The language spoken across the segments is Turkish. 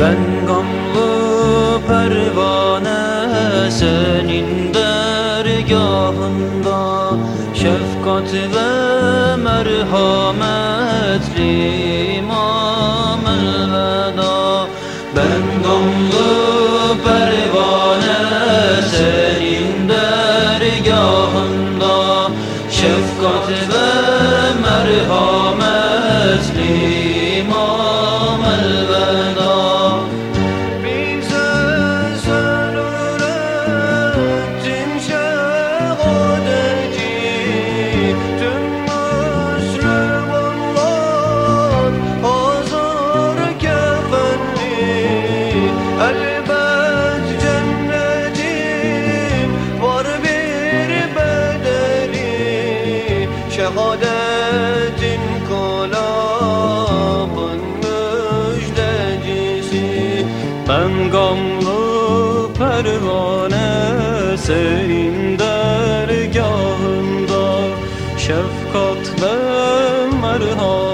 Ben gamlı pervane senin dergahında Şefkat ve merhametli İmam Şehadetin kalabın müjdecisi. Ben gamlı pervane senin dergahında Şefkat ve merhametli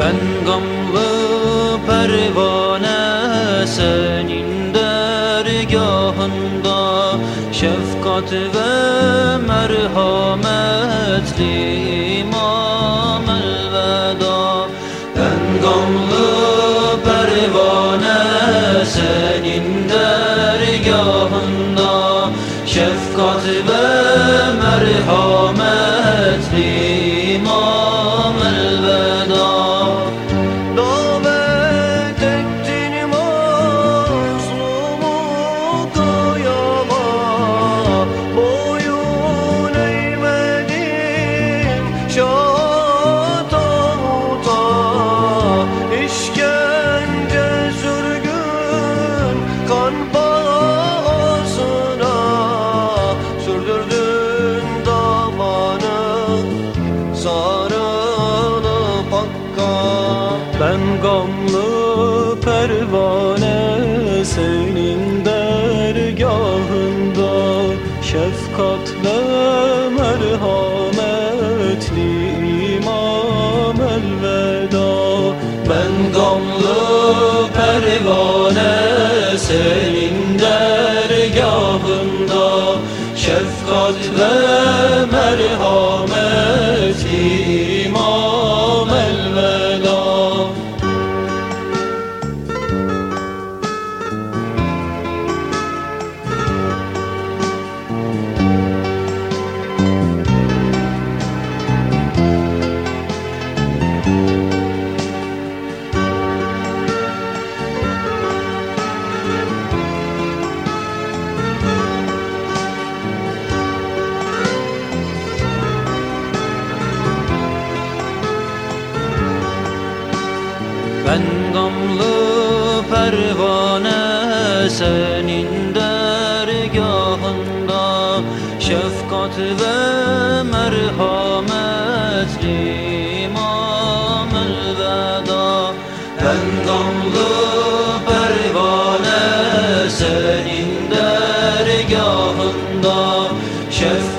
Ben gamlı pervane senin dergahında Şefkat ve merhametli İmam elveda. Ben gamlı pervane senin dergahında Şefkat ve Ben gamlı pervane senin dergahında Şefkat ve merhametli İmam elveda. Ben gamlı pervane senin dergahında Şefkat ve merhametli Ben gamlı pervane senin dergahında Şefkat ve merhametli İmam elveda. Ben gamlı pervane senin dergahında Şefkat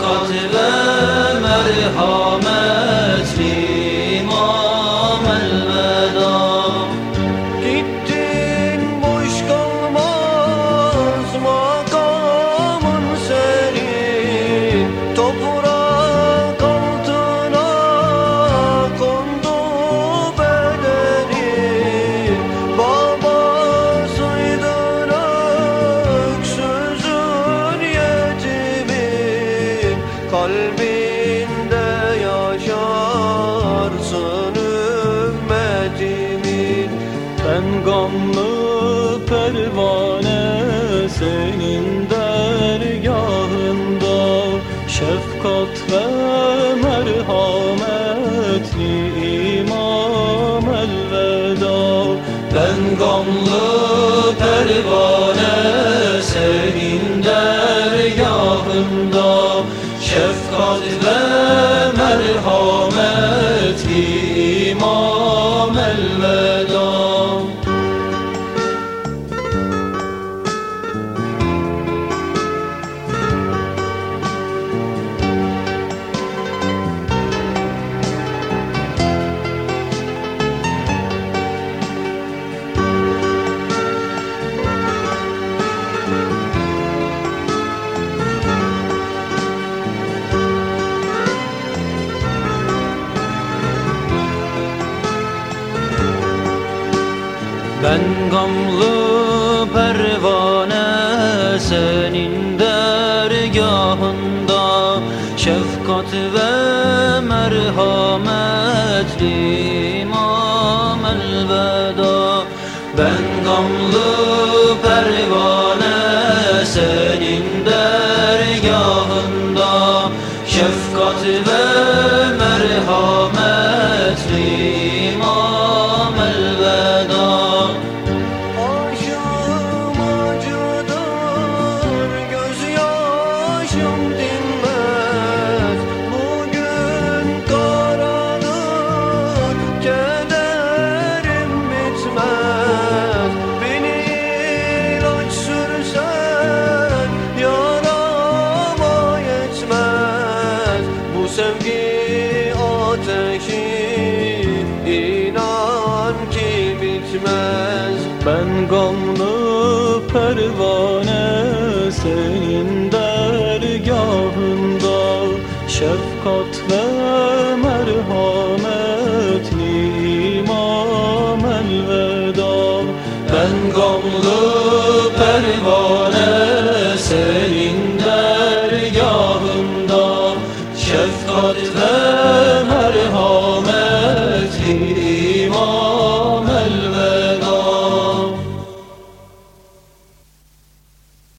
pervane senin dergahında. Şefkat ve merhametli İmam elveda. Ben gamlı pervane senin dergahında. Şefkat ve merhametli senin dergahında Şefkat ve merhametli İmam elveda. Ben gamlı senin dergahında Şefkat